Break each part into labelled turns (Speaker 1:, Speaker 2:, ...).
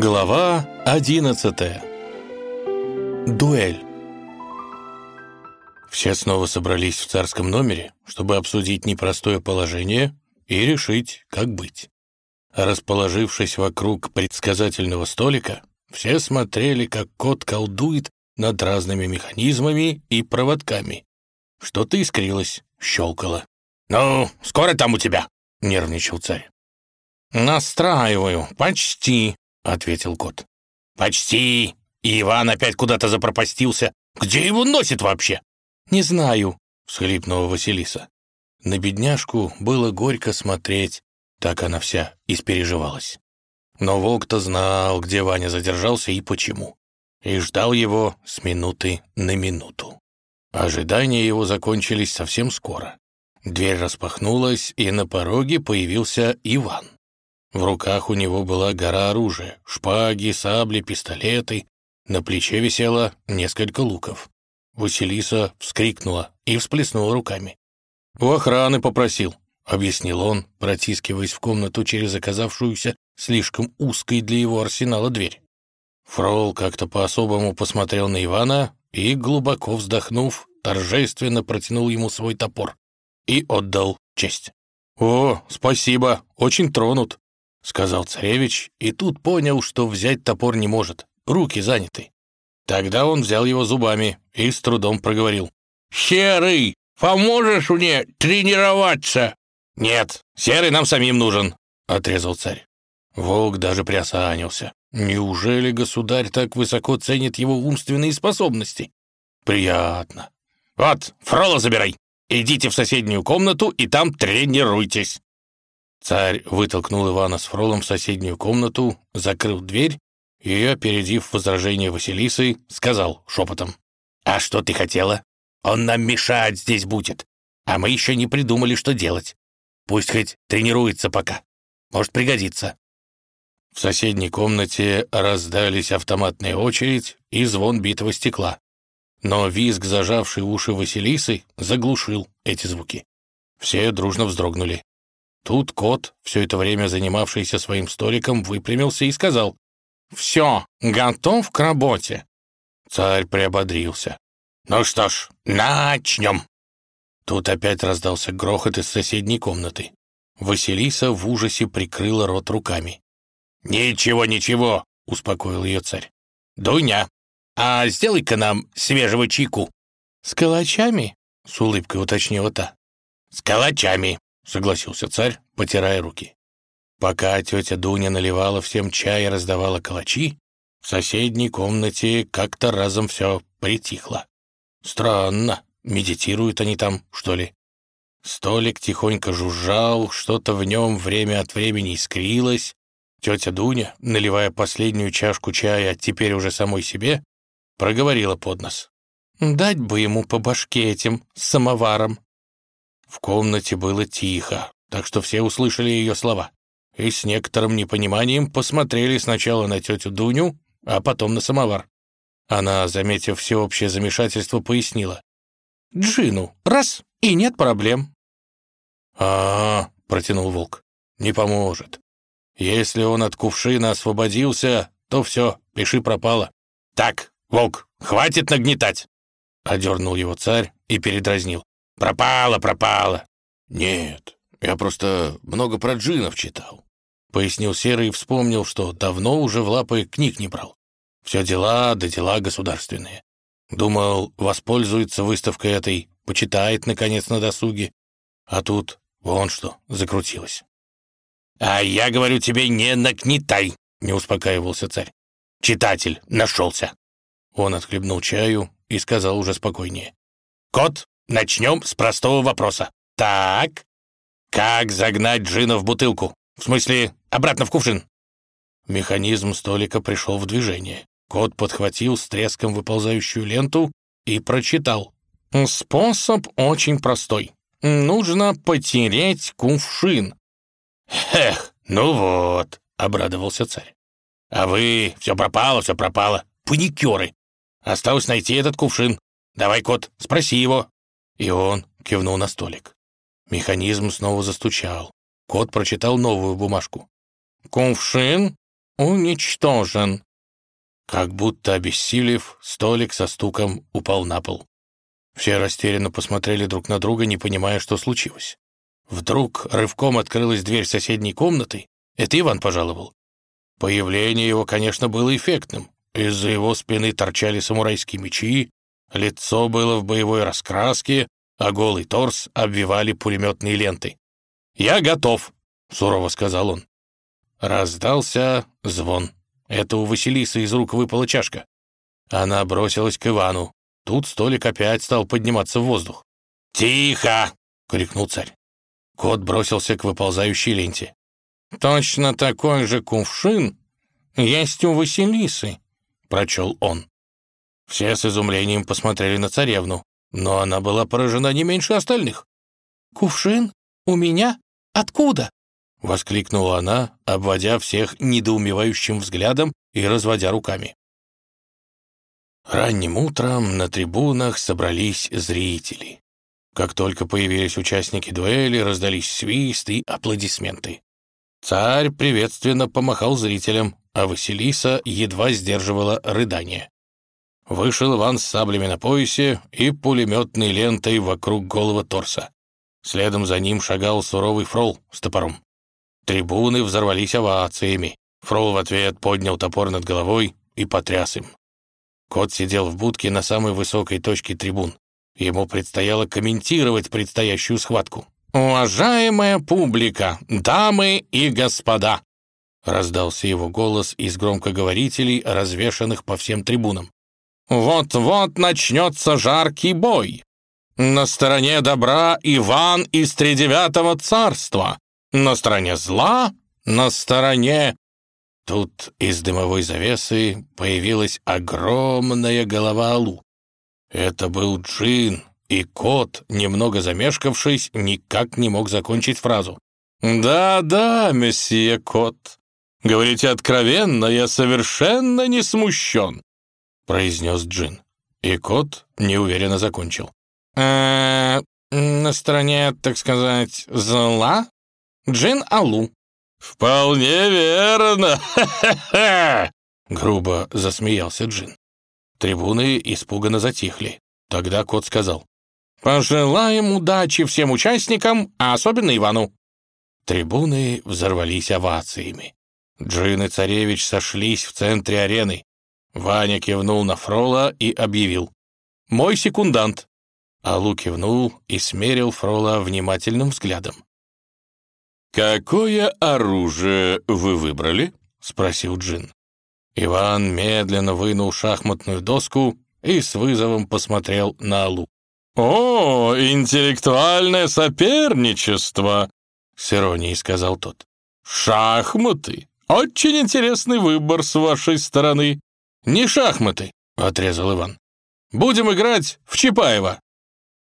Speaker 1: Глава одиннадцатая. Дуэль. Все снова собрались в царском номере, чтобы обсудить непростое положение и решить, как быть. Расположившись вокруг предсказательного столика, все смотрели, как кот колдует над разными механизмами и проводками. Что-то искрилось, щелкало. «Ну, скоро там у тебя?» — нервничал царь. «Настраиваю, почти», — ответил кот. «Почти. И Иван опять куда-то запропастился. Где его носит вообще?» «Не знаю», — всхлипнула Василиса. На бедняжку было горько смотреть, так она вся испереживалась. Но волк-то знал, где Ваня задержался и почему, и ждал его с минуты на минуту. Ожидания его закончились совсем скоро. Дверь распахнулась, и на пороге появился Иван. В руках у него была гора оружия, шпаги, сабли, пистолеты. На плече висело несколько луков. Василиса вскрикнула и всплеснула руками. «У охраны попросил», — объяснил он, протискиваясь в комнату через оказавшуюся слишком узкой для его арсенала дверь. Фрол как-то по-особому посмотрел на Ивана и, глубоко вздохнув, торжественно протянул ему свой топор и отдал честь. «О, спасибо, очень тронут», — сказал царевич, и тут понял, что взять топор не может, руки заняты. Тогда он взял его зубами и с трудом проговорил. «Серый, поможешь мне тренироваться?» «Нет, серый нам самим нужен», — отрезал царь. Волк даже приосанился. Неужели государь так высоко ценит его умственные способности? Приятно. «Вот, Фрола забирай. Идите в соседнюю комнату и там тренируйтесь». Царь вытолкнул Ивана с Фролом в соседнюю комнату, закрыл дверь и, опередив возражение Василисы, сказал шепотом. «А что ты хотела? Он нам мешать здесь будет, а мы еще не придумали, что делать. Пусть хоть тренируется пока. Может, пригодится». В соседней комнате раздались автоматная очередь и звон битого стекла. Но визг, зажавший уши Василисы, заглушил эти звуки. Все дружно вздрогнули. Тут кот, все это время занимавшийся своим столиком, выпрямился и сказал, «Все, готов к работе». Царь приободрился. «Ну что ж, начнем!» Тут опять раздался грохот из соседней комнаты. Василиса в ужасе прикрыла рот руками. «Ничего, ничего!» — успокоил ее царь. «Дуня, а сделай-ка нам свежего чайку». «С калачами?» — с улыбкой уточнила та. «С калачами», согласился царь, потирая руки. Пока тетя Дуня наливала всем чай и раздавала калачи, в соседней комнате как-то разом все притихло. Странно, медитируют они там, что ли? Столик тихонько жужжал, что-то в нем время от времени искрилось. Тетя Дуня, наливая последнюю чашку чая теперь уже самой себе, проговорила под нос. «Дать бы ему по башке этим самоваром». В комнате было тихо, так что все услышали ее слова. И с некоторым непониманием посмотрели сначала на тетю Дуню, а потом на самовар. Она, заметив всеобщее замешательство, пояснила. «Джину, раз, и нет проблем».
Speaker 2: А, -а, -а протянул волк, — «не поможет. Если он от кувшина освободился, то все, пиши пропало».
Speaker 1: «Так, волк, хватит нагнетать!» — одернул его царь и передразнил. Пропало, пропало.
Speaker 2: Нет, я просто много про джинов читал. Пояснил Серый и вспомнил, что давно уже в лапы книг не брал. Все дела да дела государственные. Думал, воспользуется выставкой этой, почитает, наконец, на досуге. А тут вон что закрутилось.
Speaker 1: «А я говорю тебе, не нагнетай!» — не успокаивался царь. «Читатель нашелся!»
Speaker 2: Он отхлебнул чаю и сказал уже спокойнее.
Speaker 1: «Кот, Начнем с простого вопроса. Так, как загнать джина в бутылку? В смысле, обратно в кувшин?»
Speaker 2: Механизм столика пришел в движение. Кот подхватил с треском выползающую ленту и прочитал.
Speaker 3: «Способ очень простой. Нужно потереть кувшин».
Speaker 1: «Эх, ну вот», — обрадовался царь. «А вы, все пропало, все пропало. Паникеры. Осталось найти этот кувшин. Давай, кот, спроси его,
Speaker 2: и он кивнул на столик. Механизм снова застучал. Кот прочитал новую бумажку.
Speaker 3: «Кувшин уничтожен».
Speaker 1: Как будто обессилев, столик со стуком упал на пол. Все растерянно посмотрели друг на друга, не понимая, что случилось. Вдруг рывком открылась дверь соседней комнаты. Это Иван пожаловал. Появление его, конечно, было эффектным. Из-за его спины торчали самурайские мечи, лицо было в боевой раскраске, а голый торс обвивали пулеметные ленты. «Я готов», — сурово сказал он. Раздался звон. Это у Василисы из рук выпала чашка. Она бросилась к Ивану. Тут столик опять стал подниматься в воздух. «Тихо!» — крикнул царь. Кот бросился к выползающей ленте.
Speaker 3: «Точно такой же кувшин есть у Василисы», — прочел он.
Speaker 1: Все с изумлением посмотрели на царевну, но она была поражена не меньше остальных.
Speaker 3: «Кувшин? У меня? Откуда?»
Speaker 1: — воскликнула она, обводя всех недоумевающим взглядом и разводя руками. Ранним утром на трибунах собрались зрители. Как только появились участники дуэли, раздались свист и аплодисменты. Царь приветственно помахал зрителям, а Василиса едва сдерживала рыдание. Вышел Иван с саблями на поясе и пулеметной лентой вокруг голого торса. Следом за ним шагал суровый фрол с топором. Трибуны взорвались овациями. Фрол в ответ поднял топор над головой и потряс им. Кот сидел в будке на самой высокой точке трибун. Ему предстояло комментировать предстоящую схватку. «Уважаемая публика, дамы и господа!» Раздался его голос из громкоговорителей, развешанных по всем трибунам. «Вот-вот начнется жаркий бой. На стороне добра Иван из Тридевятого царства, на стороне зла, на стороне...» Тут из дымовой завесы появилась огромная голова Алу. Это был Джин, и кот, немного замешкавшись, никак не мог закончить фразу. «Да-да, месье кот, говорите откровенно, я совершенно не смущен», произнес Джин. И кот неуверенно закончил. «Э, на стороне, так сказать, зла?» Джин Алу».
Speaker 2: «Вполне верно!
Speaker 1: грубо засмеялся Джин. Трибуны испуганно затихли. Тогда кот сказал.
Speaker 3: «Пожелаем удачи всем участникам, а особенно Ивану».
Speaker 1: Трибуны взорвались овациями. Джин и царевич сошлись в центре арены. Ваня кивнул на Фрола и объявил. «Мой секундант». Алу кивнул и смерил Фрола внимательным взглядом.
Speaker 2: «Какое оружие вы выбрали?» — спросил Джин.
Speaker 1: Иван медленно вынул шахматную доску и с вызовом посмотрел на Алу.
Speaker 2: «О, интеллектуальное соперничество!» — с иронией сказал тот. «Шахматы! Очень интересный выбор с вашей стороны!»
Speaker 1: «Не шахматы!» — отрезал Иван. «Будем играть в Чапаева!»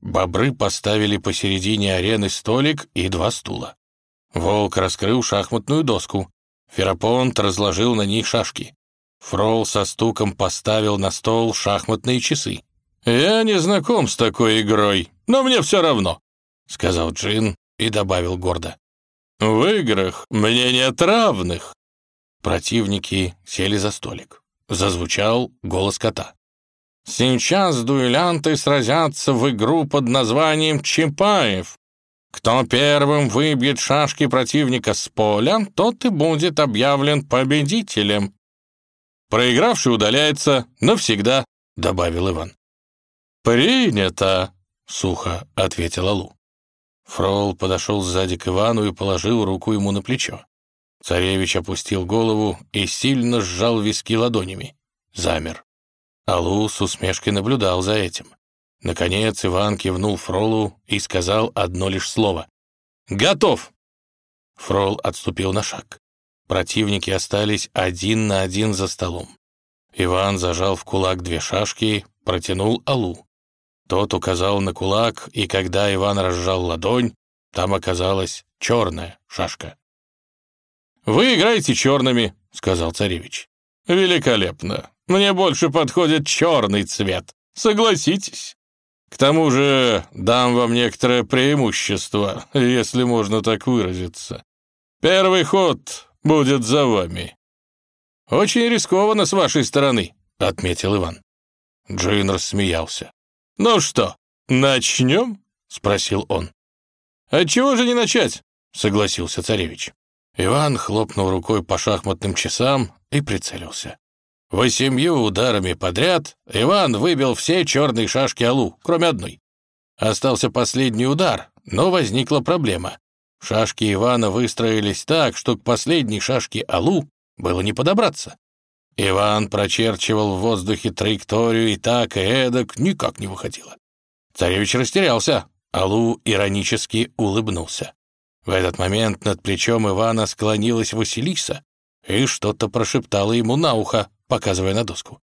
Speaker 1: Бобры поставили посередине арены столик и два стула. Волк раскрыл шахматную доску. Ферапонт разложил на них шашки. Фрол со стуком поставил на стол шахматные часы.
Speaker 2: «Я не знаком с такой игрой, но мне все равно», —
Speaker 1: сказал Джин и добавил гордо.
Speaker 2: «В играх мне нет равных».
Speaker 1: Противники сели за столик. Зазвучал голос кота.
Speaker 3: «Сейчас дуэлянты сразятся в игру под названием «Чапаев». Кто первым выбьет шашки противника с поля, тот и будет объявлен победителем. Проигравший удаляется навсегда, добавил Иван.
Speaker 2: Принято,
Speaker 1: сухо ответил Алу. Фрол подошел сзади к Ивану и положил руку ему на плечо. Царевич опустил голову и сильно сжал виски ладонями. Замер. Алу с усмешкой наблюдал за этим. Наконец Иван кивнул Фролу и сказал одно лишь слово. «Готов!» Фрол отступил на шаг. Противники остались один на один за столом. Иван зажал в кулак две шашки, протянул Алу. Тот указал на кулак, и когда Иван разжал ладонь, там оказалась черная шашка.
Speaker 2: «Вы играете черными», — сказал царевич. «Великолепно. Мне больше подходит черный цвет. Согласитесь?» К тому же дам вам некоторое преимущество, если можно так выразиться. Первый ход будет за вами».
Speaker 3: Очень рискованно с вашей стороны», — отметил Иван. Джин рассмеялся. «Ну что, начнем?» — спросил он. «Отчего же не начать?» — согласился царевич. Иван хлопнул рукой по шахматным часам и прицелился. Восемью ударами подряд Иван выбил все черные шашки Алу, кроме одной. Остался последний удар, но возникла проблема. Шашки Ивана выстроились так, что к последней шашке Алу было не подобраться. Иван прочерчивал в воздухе траекторию и так, и эдак никак не выходило. Царевич растерялся, Алу иронически улыбнулся. В этот момент над плечом Ивана склонилась Василиса и что-то прошептала ему на ухо, показывая на доску.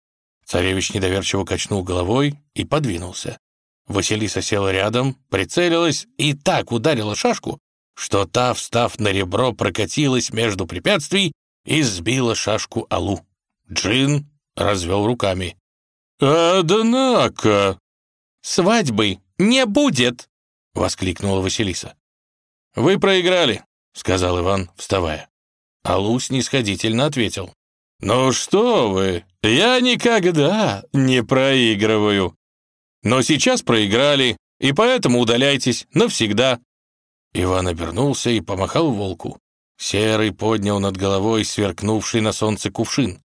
Speaker 3: Царевич недоверчиво качнул головой и подвинулся. Василиса села рядом, прицелилась и так ударила шашку, что та, встав на ребро, прокатилась между препятствий и сбила шашку Алу. Джин развел руками. «Однако...» «Свадьбы не будет!» — воскликнула Василиса. «Вы проиграли», — сказал Иван, вставая. Алу снисходительно ответил. «Ну что вы, я никогда не проигрываю. Но сейчас проиграли, и поэтому удаляйтесь навсегда». Иван обернулся и помахал волку. Серый поднял над головой сверкнувший на солнце кувшин.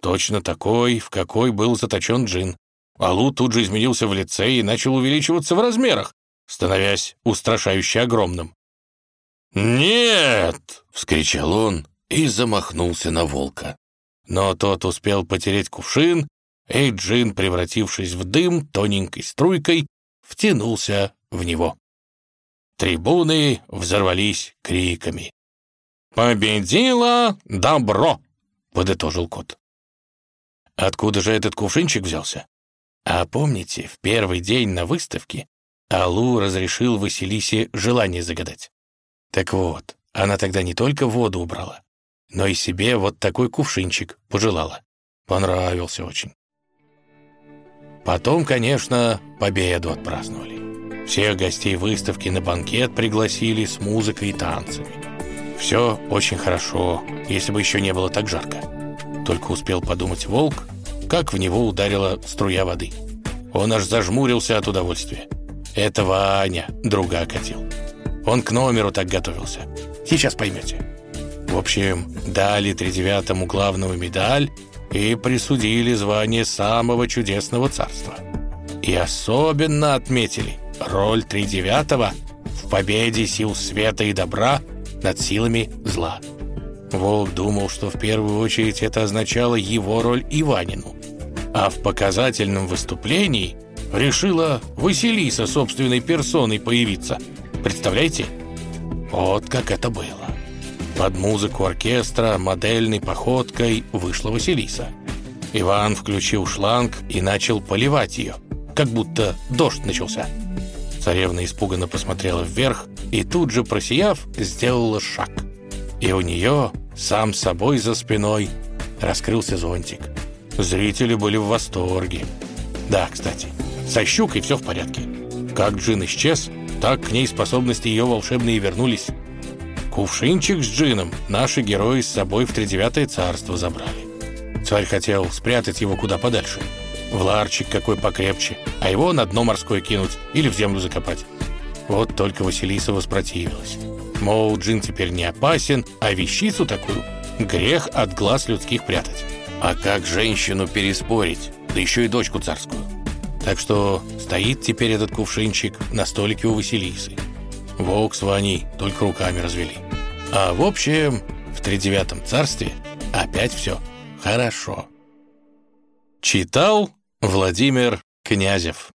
Speaker 3: Точно такой, в какой был заточен джин. Алу тут же изменился в лице и начал увеличиваться в размерах, становясь устрашающе огромным. «Нет!» — вскричал он и замахнулся на волка. Но тот успел потереть кувшин, и джин, превратившись в дым тоненькой струйкой, втянулся в него. Трибуны взорвались криками. «Победило добро!» — подытожил кот. Откуда же этот кувшинчик взялся? А помните, в первый день на выставке Алу разрешил Василисе желание загадать? Так вот, она тогда не только воду убрала, но и себе вот такой кувшинчик пожелала. Понравился очень. Потом, конечно, победу отпраздновали. Всех гостей выставки на банкет пригласили с музыкой и танцами. Все очень хорошо, если бы еще не было так жарко. Только успел подумать волк, как в него ударила струя воды. Он аж зажмурился от удовольствия. Это Ваня друга окатил. Он к номеру так готовился. Сейчас поймете. В общем, дали тридевятому главную медаль и присудили звание самого чудесного царства. И особенно отметили роль тридевятого в победе сил света и добра над силами зла. Волк думал, что в первую очередь это означало его роль Иванину, а в показательном выступлении решила Василиса собственной персоной появиться – Представляете? Вот как это было. Под музыку оркестра модельной походкой вышла Василиса. Иван включил шланг и начал поливать ее, как будто дождь начался. Царевна испуганно посмотрела вверх и тут же, просияв, сделала шаг. И у нее, сам собой за спиной, раскрылся зонтик. Зрители были в восторге. Да, кстати, со щукой все в порядке. Как джин исчез, так к ней способности ее волшебные вернулись. Кувшинчик с джином наши герои с собой в тридевятое царство забрали. Царь хотел спрятать его куда подальше. В ларчик какой покрепче, а его на дно морское кинуть или в землю закопать. Вот только Василиса воспротивилась. Мол, джин теперь не опасен, а вещицу такую грех от глаз людских прятать. А как женщину переспорить, да еще и дочку царскую? Так что стоит теперь этот кувшинчик на столике у Василисы. Волк с Ваней только руками развели. А в общем, в тридевятом царстве опять все хорошо. Читал Владимир Князев